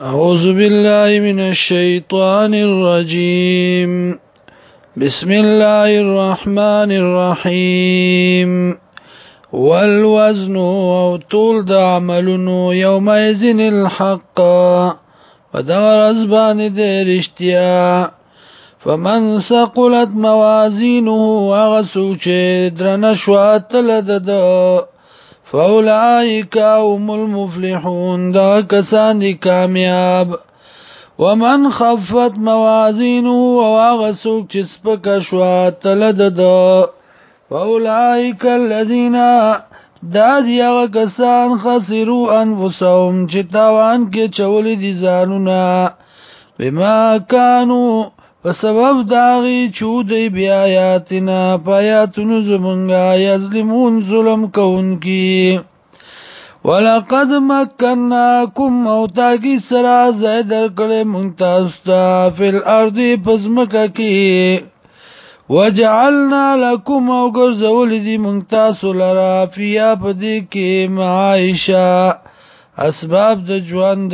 أعوذ بالله من الشيطان الرجيم بسم الله الرحمن الرحيم والوزن أو طول د عملونو يومئذ الحق ودغر أزبان دي رشتيا فمن ثقلت موازينه وغسوچه درنشوات لدده فاولائک هم المفلحون دا کسان دي کامیاب ومن خفت موازینه واغ سوک چې سپک شوا تل د فاولائک الذین دا دی هغه کسان خسرو انفسهم چې تاوان کې چولې دي ځانونه بما كانوا په سبب داغي چودې بیا آیاتنا پایاتونو زمونږه یظلمون ظلم کوونکی ولقد مکناکم او تاکی سرا زیدر کړي مونږ تاسو ته فل ارض پزمکه کې وجعلنا لكم او ګرځول دي مونږ تاسو لرا فیا پدې کې معايشه اسباب د ژوند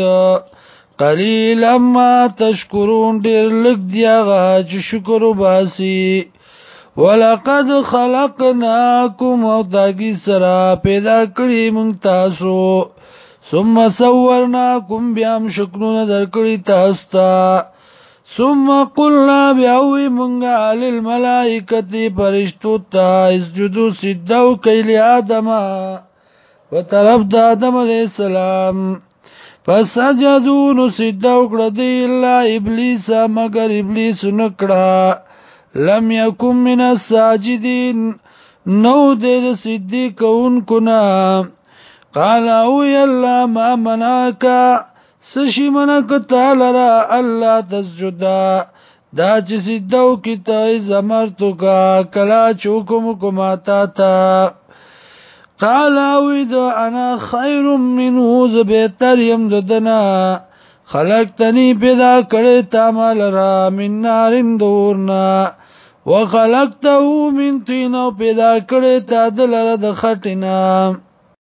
قلیل اما تشکرون ډیر لږ دی هغه چې شکر وباسي ولقد خلقناكم او تاګي سره پیدا کړی مونږ تاسو ثم صورناكم بیا هم شکرونه درکړی تاسو ته ثم قلنا بیاوی منگا للملائکتی پرشتو تا اسجدو سدو کئی لی آدم و طرف دا آدم علیہ السلام پس اجازو نو سجده وکړه دی الله ابلیس مگر ابلیس نکړه لم یکم من الساجدین نو دې سجدي کون کنا قال او یلا ما مناکا سشی منک تعالی الله تسجدا دا چې سجده وکړه زمرتو کا کلا چوکم کو ماتا تا قال اوید انا خیر منه ز بهتر يم ددنا خلقتنی پیدا کړی تا مال را من نارین دورنا وخلقته من طین او پیدا کړی تا دلره د خټینا